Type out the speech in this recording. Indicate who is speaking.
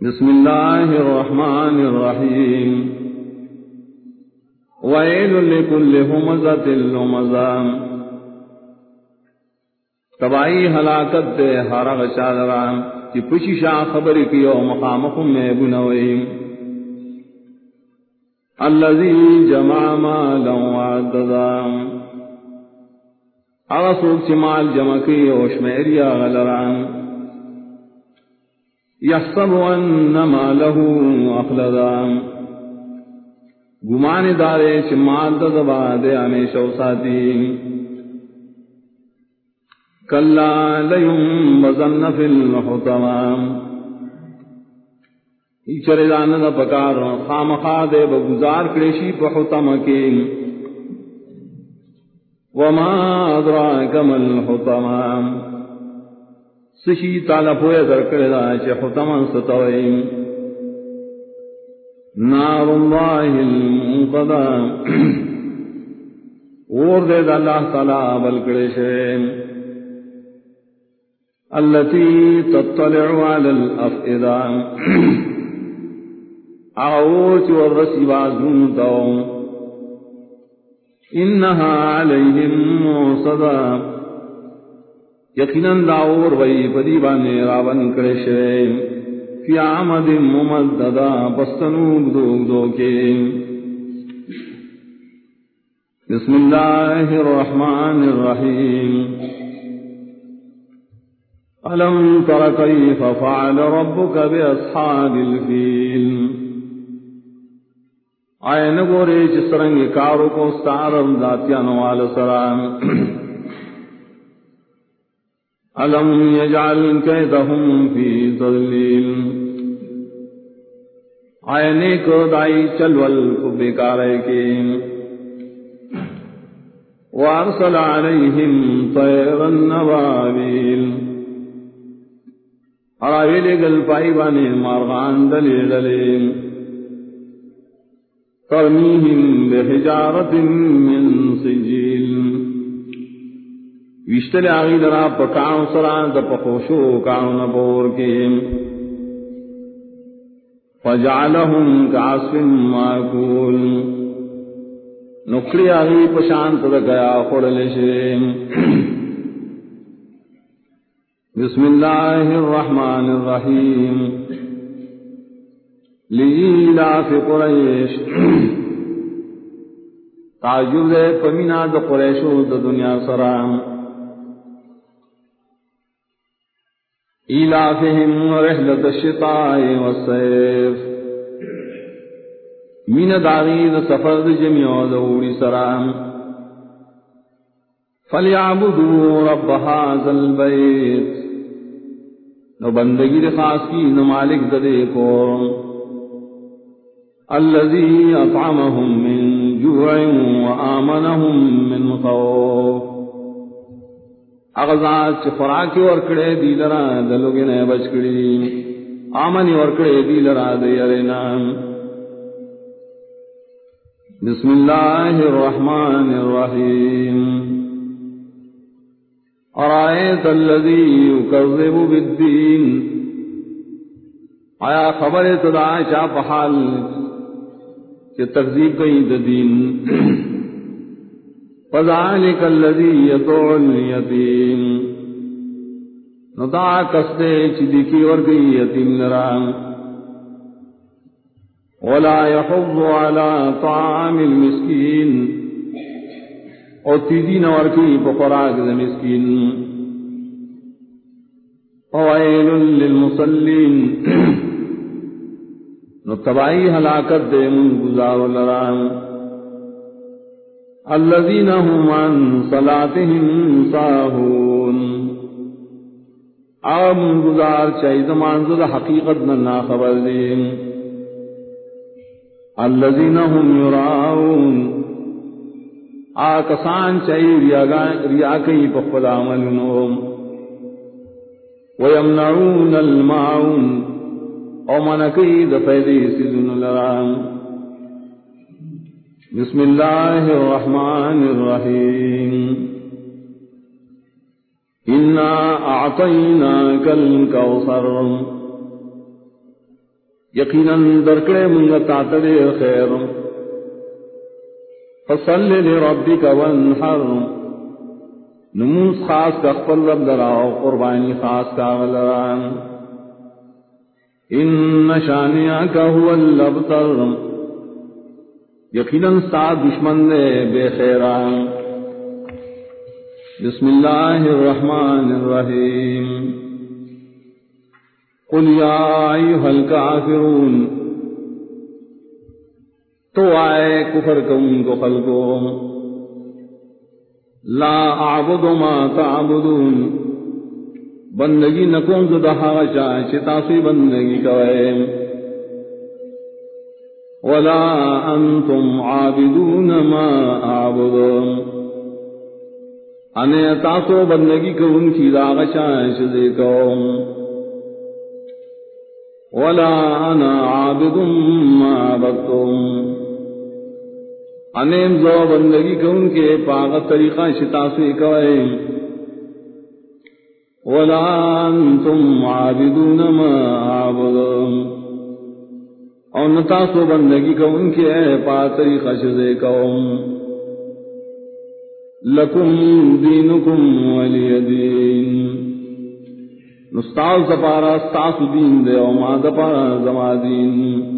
Speaker 1: بسم الله الرحمن الرحيم ويل لكل همزة لمزام تبائی ہلاکت دے ہر غشادران کی پشی شاہ خبر کی او مقامکم میں بنوئی الذي جمع مالا وعددا اغسوک چی مال جمع کی او شمیریا غلران یحسب ان ماله اخلدا گمان دارے چ مال دبا دے ہمیشہ کلا لیم وزن فی الحطما چرے دان دا پکار خام دے بگزار کریشی پہ حطم وما ادراک مل حطما سشی تالا پویا در کردا چه ختمان ستوئی نار اللہ المنقضا اور دے دا اللہ تعالی بل کرشے التي تطلع على الافئدہ. اعوچ والرسی بازون تو انها عليهم موصدا یقیناً داور وی پدی بانے راون کرے شرے فی آمد ممددا پستنوگ دوگ دو کے بسم اللہ الرحمن الرحیم۔ علم تر کیف فعل ربک بی اصحاب الفیل۔ آئے نگورے جس رنگ کارو کو ستارم ذاتیانو آل سلام علم یجعل کیدہم فی ظلیل آئینے کو دائی چلول کو بیکارے کے وارسل علیہم طیر النبابیل اراویلے گل پائی بانے مارغان دلی دلی ترمیہم بحجارت من وشتل آغی لرا پکاؤ سران دا پخوشو کاؤ نبور کے فجعلہم کعصف ماکول۔ نکڑی آغی پشانت دا گیا خورلشیم بسم اللہ الرحمن الرحیم۔ لیلاف قریش۔ تعجب دے پمینا دا قریشو دا دنیا سرام إيلافهم رحلة الشتاء والصيف. من داغيد سفر جميع دوري سرام فليعبدوا رب هذا البيت. نو بندگی خاص کی، نو مالک ددے کو الذي اطعمهم من جوع وآمنهم من خوف. اغزاد چ خوراکی ور کڑے دی لرا دلوگے نے بچ کڑی آمنی ور کڑے دی لرا دے ارنا بسم اللہ الرحمن الرحیم. ارائیت اللذی یکذب بالدین. آیا خبر تدا چاپ حال کہ تقزیب کئی دین. فذلك الذي يدعو اليتيم. ندا کستے چدکی اور گئی یتیم لرام ولا يحض على طعام المسكين. اور تیدی نور کی بخراک مسکین. وویل للمصلین. نو تبائی ہلاکت دے من گزار لرام الذين هم عن صلاتهم ساهون. آم گزار چاہی زمان زد حقیقت ننا خبر دیم الذين هم يراؤون آکسان چاہی ریاکی پخفل عملنهم ويمنعون المعون او منکی دفیدی سزن لرام. بسم الله الرحمن الرحيم. إنا أعطيناك الكوثر. یقیناً درکڑے منگا تاتڑے خیر فصل لربک وانحر. نموز خاص کا خپل رب دراؤ قربانی خاص کا غلران ان شانیا کا هو اللبتر یقیناً سات دشمن دے بے خیران بسم اللہ الرحمن الرحیم۔ قل یا ایوہ الكافرون تو آئے کفر کون کو خلقو لا اعبد ما تعبدون، بندگی نکون زدہا چاہ چتاسی بندگی کوئے۔ ولا انتم عابدون ما اعبدون انے تاسو بندگی کون کی داغ چاہ چزے کوم. ولا انا عابد ما عبدتم. انیم زو بندگی کون کے پاغت طریقہ شتا سے کوئے ولا انتم عابدون ما عبدتم اور نتا سو بندگی کون کے اے پاتری خشدے قوم لکم دینکم ولی دین۔ نستاز دپارا ستاس دین دے او ما دپارا زما دین۔